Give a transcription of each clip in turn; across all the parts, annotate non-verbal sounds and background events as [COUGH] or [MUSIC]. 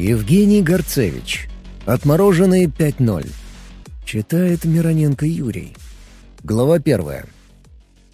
Евгений Горцевич. Отмороженный 5.0. Читает Мироненко Юрий. Глава первая.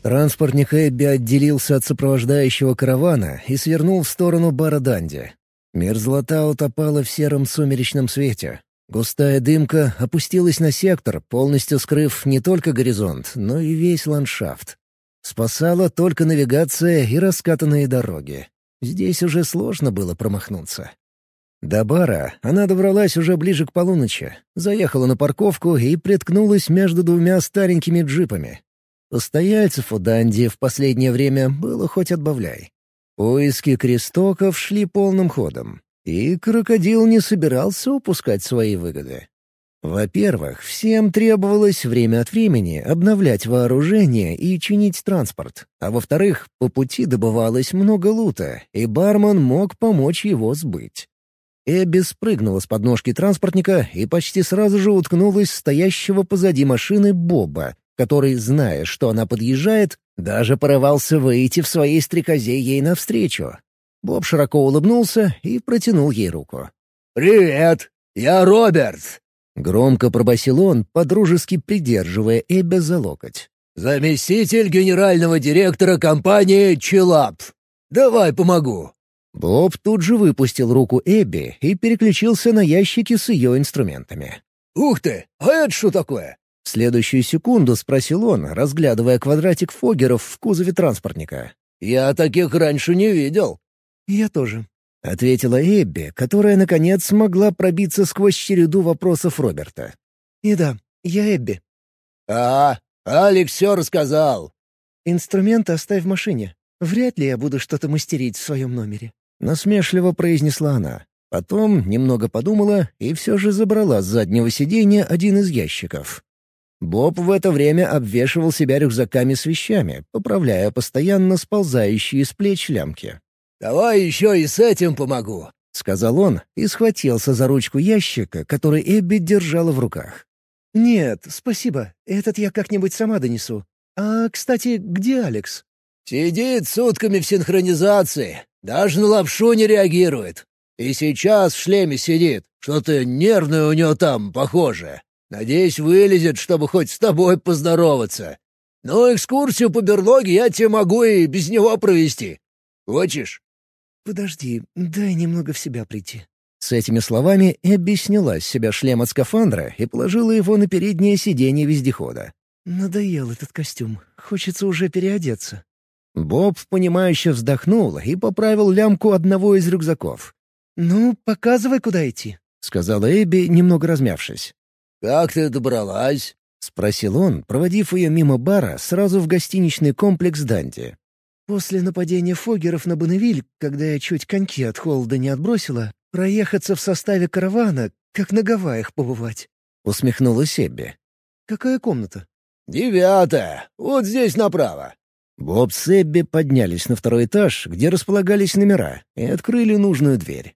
Транспортник Эбби отделился от сопровождающего каравана и свернул в сторону бара Данди. Мерзлота утопала в сером сумеречном свете. Густая дымка опустилась на сектор, полностью скрыв не только горизонт, но и весь ландшафт. Спасала только навигация и раскатанные дороги. Здесь уже сложно было промахнуться. До бара она добралась уже ближе к полуночи, заехала на парковку и приткнулась между двумя старенькими джипами. Постояльцев у Данди в последнее время было хоть отбавляй. Поиски крестоков шли полным ходом, и крокодил не собирался упускать свои выгоды. Во-первых, всем требовалось время от времени обновлять вооружение и чинить транспорт, а во-вторых, по пути добывалось много лута, и бармен мог помочь его сбыть. Эбби спрыгнула с подножки транспортника и почти сразу же уткнулась в стоящего позади машины Боба, который, зная, что она подъезжает, даже порывался выйти в своей стрекозе ей навстречу. Боб широко улыбнулся и протянул ей руку. «Привет! Я Роберт!» Громко пробасил он, подружески придерживая Эбби за локоть. «Заместитель генерального директора компании «Челап». Давай помогу». Боб тут же выпустил руку Эбби и переключился на ящики с ее инструментами. «Ух ты! А это что такое?» В следующую секунду спросил он, разглядывая квадратик фогеров в кузове транспортника. «Я таких раньше не видел». «Я тоже», — ответила Эбби, которая, наконец, смогла пробиться сквозь череду вопросов Роберта. «И да, я Эбби». «А, Алекс все рассказал». «Инструменты оставь в машине. Вряд ли я буду что-то мастерить в своем номере». Насмешливо произнесла она. Потом немного подумала и все же забрала с заднего сиденья один из ящиков. Боб в это время обвешивал себя рюкзаками с вещами, поправляя постоянно сползающие с плеч лямки. «Давай еще и с этим помогу», — сказал он и схватился за ручку ящика, который Эбби держала в руках. «Нет, спасибо. Этот я как-нибудь сама донесу. А, кстати, где Алекс?» «Сидит сутками в синхронизации. Даже на лапшу не реагирует. И сейчас в шлеме сидит. Что-то нервное у него там, похоже. Надеюсь, вылезет, чтобы хоть с тобой поздороваться. Но экскурсию по берлоге я тебе могу и без него провести. Хочешь?» «Подожди, дай немного в себя прийти». С этими словами Эбби сняла с себя шлем от скафандра и положила его на переднее сиденье вездехода. «Надоел этот костюм. Хочется уже переодеться». Боб, понимающе вздохнул и поправил лямку одного из рюкзаков. «Ну, показывай, куда идти», — сказала Эбби, немного размявшись. «Как ты добралась?» — спросил он, проводив ее мимо бара сразу в гостиничный комплекс Данди. «После нападения Фогеров на Бонневиль, когда я чуть коньки от холода не отбросила, проехаться в составе каравана, как на Гавайях побывать», — усмехнулась Эбби. «Какая комната?» «Девятая. Вот здесь направо». Боб с Эбби поднялись на второй этаж, где располагались номера, и открыли нужную дверь.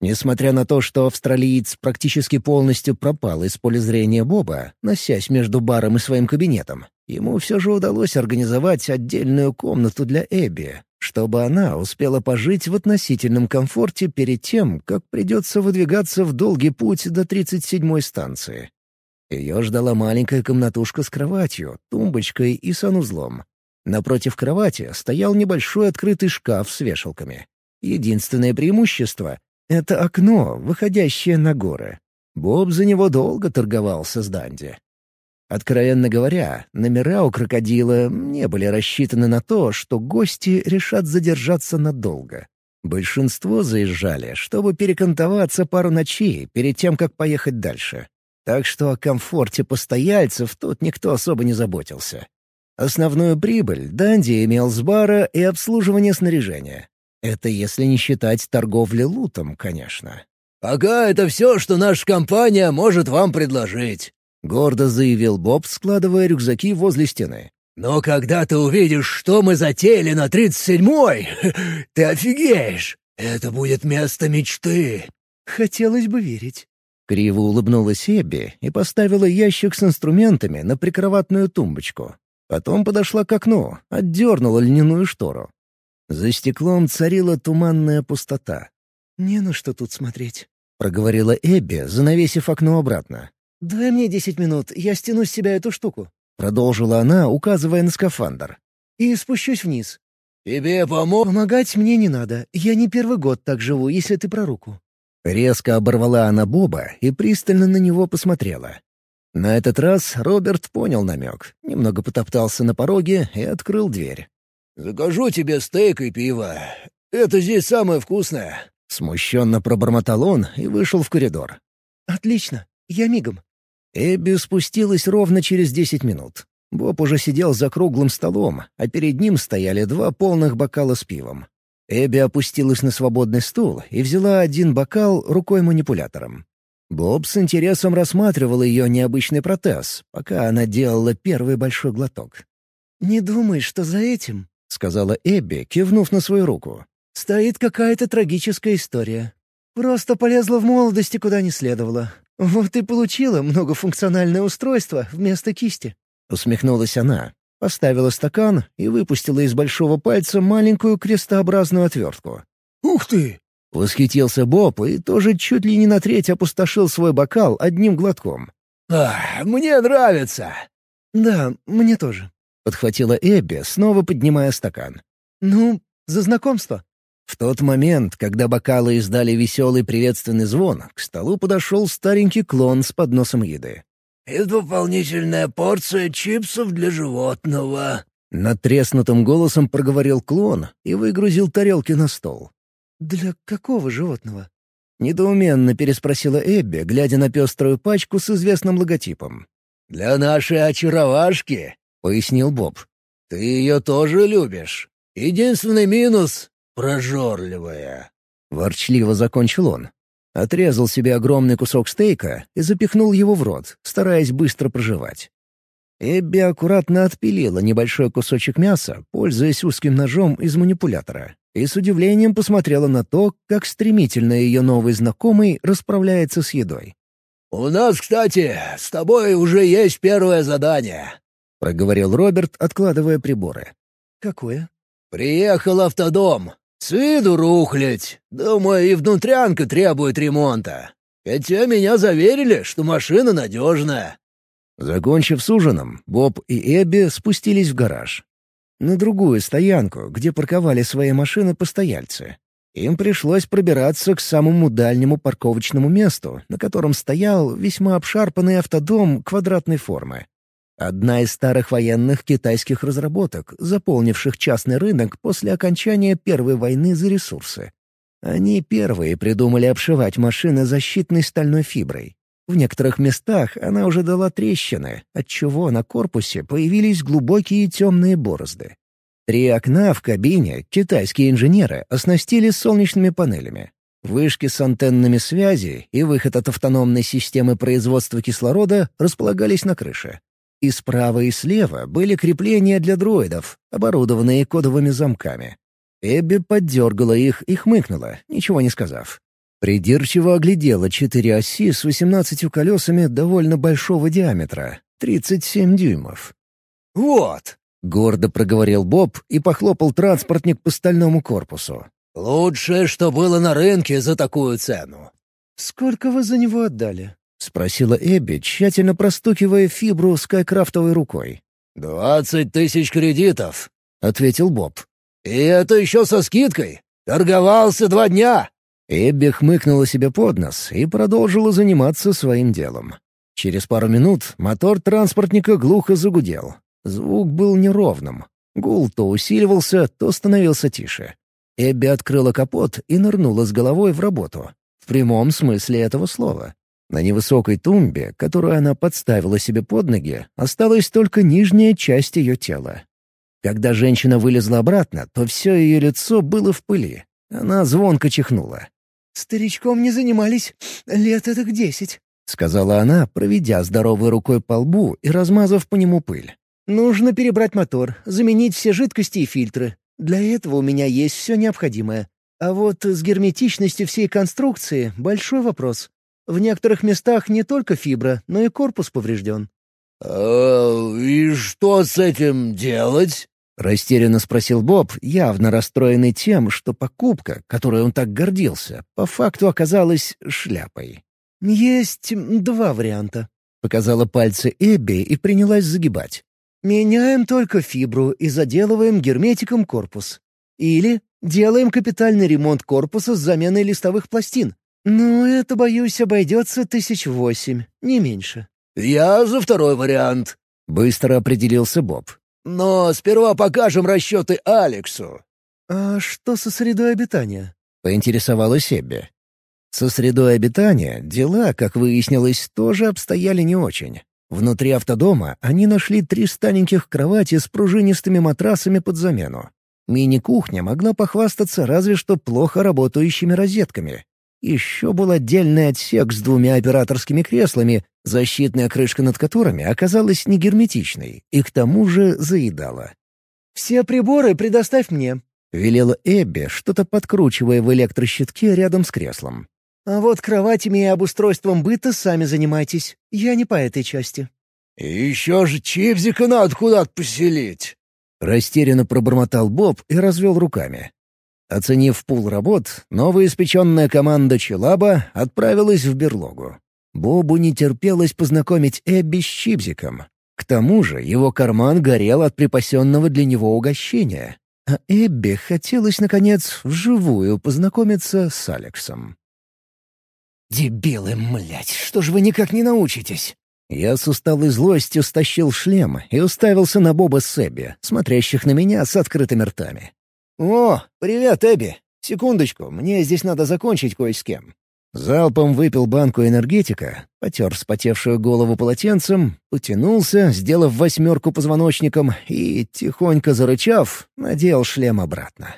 Несмотря на то, что австралиец практически полностью пропал из поля зрения Боба, носясь между баром и своим кабинетом, ему все же удалось организовать отдельную комнату для Эбби, чтобы она успела пожить в относительном комфорте перед тем, как придется выдвигаться в долгий путь до 37-й станции. Ее ждала маленькая комнатушка с кроватью, тумбочкой и санузлом. Напротив кровати стоял небольшой открытый шкаф с вешалками. Единственное преимущество это окно, выходящее на горы. Боб за него долго торговался с Данди. Откровенно говоря, номера у крокодила не были рассчитаны на то, что гости решат задержаться надолго. Большинство заезжали, чтобы перекантоваться пару ночей перед тем, как поехать дальше. Так что о комфорте постояльцев тут никто особо не заботился. Основную прибыль Данди имел с бара и обслуживания снаряжения. Это если не считать торговли лутом, конечно. «Пока это все, что наша компания может вам предложить», — гордо заявил Боб, складывая рюкзаки возле стены. «Но когда ты увидишь, что мы затеяли на тридцать седьмой, [LAUGHS] ты офигеешь! Это будет место мечты!» «Хотелось бы верить». Криво улыбнулась Эбби и поставила ящик с инструментами на прикроватную тумбочку. Потом подошла к окну, отдернула льняную штору. За стеклом царила туманная пустота. «Не на что тут смотреть», — проговорила Эбби, занавесив окно обратно. «Дай мне десять минут, я стяну с себя эту штуку», — продолжила она, указывая на скафандр. «И спущусь вниз». «Тебе помог?» «Помогать мне не надо. Я не первый год так живу, если ты про руку». Резко оборвала она Боба и пристально на него посмотрела. На этот раз Роберт понял намек, немного потоптался на пороге и открыл дверь. «Закажу тебе стейк и пиво. Это здесь самое вкусное». Смущенно пробормотал он и вышел в коридор. «Отлично. Я мигом». Эбби спустилась ровно через десять минут. Боб уже сидел за круглым столом, а перед ним стояли два полных бокала с пивом. Эбби опустилась на свободный стул и взяла один бокал рукой-манипулятором. Боб с интересом рассматривал ее необычный протез, пока она делала первый большой глоток. «Не думай, что за этим», — сказала Эбби, кивнув на свою руку. «Стоит какая-то трагическая история. Просто полезла в молодости куда не следовало. Вот и получила многофункциональное устройство вместо кисти». Усмехнулась она, поставила стакан и выпустила из большого пальца маленькую крестообразную отвертку. «Ух ты! Восхитился Боб и тоже чуть ли не на треть опустошил свой бокал одним глотком. «Ах, мне нравится!» «Да, мне тоже», — подхватила Эбби, снова поднимая стакан. «Ну, за знакомство». В тот момент, когда бокалы издали веселый приветственный звон, к столу подошел старенький клон с подносом еды. «И дополнительная порция чипсов для животного», — надтреснутым голосом проговорил клон и выгрузил тарелки на стол. «Для какого животного?» Недоуменно переспросила Эбби, глядя на пеструю пачку с известным логотипом. «Для нашей очаровашки», — пояснил Боб. «Ты ее тоже любишь. Единственный минус — прожорливая». Ворчливо закончил он. Отрезал себе огромный кусок стейка и запихнул его в рот, стараясь быстро проживать. Эбби аккуратно отпилила небольшой кусочек мяса, пользуясь узким ножом из манипулятора, и с удивлением посмотрела на то, как стремительно ее новый знакомый расправляется с едой. «У нас, кстати, с тобой уже есть первое задание», — проговорил Роберт, откладывая приборы. «Какое?» «Приехал автодом. С виду рухлядь. Думаю, и внутрянка требует ремонта. Хотя меня заверили, что машина надежная». Закончив с ужином, Боб и Эбби спустились в гараж на другую стоянку, где парковали свои машины постояльцы. Им пришлось пробираться к самому дальнему парковочному месту, на котором стоял весьма обшарпанный автодом квадратной формы. Одна из старых военных китайских разработок, заполнивших частный рынок после окончания Первой войны за ресурсы. Они первые придумали обшивать машины защитной стальной фиброй. В некоторых местах она уже дала трещины, отчего на корпусе появились глубокие темные борозды. Три окна в кабине китайские инженеры оснастили солнечными панелями. Вышки с антеннами связи и выход от автономной системы производства кислорода располагались на крыше. И справа и слева были крепления для дроидов, оборудованные кодовыми замками. Эбби поддергала их и хмыкнула, ничего не сказав. Придирчиво оглядела четыре оси с восемнадцатью колесами довольно большого диаметра — 37 дюймов. «Вот!» — гордо проговорил Боб и похлопал транспортник по стальному корпусу. «Лучшее, что было на рынке за такую цену». «Сколько вы за него отдали?» — спросила Эбби, тщательно простукивая фибру скайкрафтовой рукой. «Двадцать тысяч кредитов», — ответил Боб. «И это еще со скидкой. Торговался два дня». Эбби хмыкнула себе под нос и продолжила заниматься своим делом. Через пару минут мотор транспортника глухо загудел. Звук был неровным. Гул то усиливался, то становился тише. Эбби открыла капот и нырнула с головой в работу. В прямом смысле этого слова. На невысокой тумбе, которую она подставила себе под ноги, осталась только нижняя часть ее тела. Когда женщина вылезла обратно, то все ее лицо было в пыли. Она звонко чихнула. «Старичком не занимались лет этих десять», — сказала она, проведя здоровой рукой по лбу и размазав по нему пыль. «Нужно перебрать мотор, заменить все жидкости и фильтры. Для этого у меня есть все необходимое. А вот с герметичностью всей конструкции — большой вопрос. В некоторых местах не только фибра, но и корпус поврежден». «А, «И что с этим делать?» — растерянно спросил Боб, явно расстроенный тем, что покупка, которой он так гордился, по факту оказалась шляпой. «Есть два варианта», — показала пальцы Эбби и принялась загибать. «Меняем только фибру и заделываем герметиком корпус. Или делаем капитальный ремонт корпуса с заменой листовых пластин. Но это, боюсь, обойдется тысяч восемь, не меньше». «Я за второй вариант», — быстро определился Боб. Но сперва покажем расчеты Алексу». «А что со средой обитания?» — поинтересовалась Эбби. Со средой обитания дела, как выяснилось, тоже обстояли не очень. Внутри автодома они нашли три стареньких кровати с пружинистыми матрасами под замену. Мини-кухня могла похвастаться разве что плохо работающими розетками. Еще был отдельный отсек с двумя операторскими креслами, защитная крышка над которыми оказалась негерметичной и к тому же заедала. «Все приборы предоставь мне», — велела Эбби, что-то подкручивая в электрощитке рядом с креслом. «А вот кроватями и обустройством быта сами занимайтесь. Я не по этой части». И «Еще же Чипзика надо куда-то поселить». Растерянно пробормотал Боб и развел руками. Оценив пул работ, новоиспеченная команда Челаба отправилась в берлогу. Бобу не терпелось познакомить Эбби с Чипзиком. К тому же его карман горел от припасенного для него угощения. А Эбби хотелось, наконец, вживую познакомиться с Алексом. «Дебилы, млять, что ж вы никак не научитесь?» Я с усталой злостью стащил шлем и уставился на Боба с Эбби, смотрящих на меня с открытыми ртами. «О, привет, Эбби! Секундочку, мне здесь надо закончить кое с кем». Залпом выпил банку энергетика, потер вспотевшую голову полотенцем, потянулся, сделав восьмерку позвоночником и, тихонько зарычав, надел шлем обратно.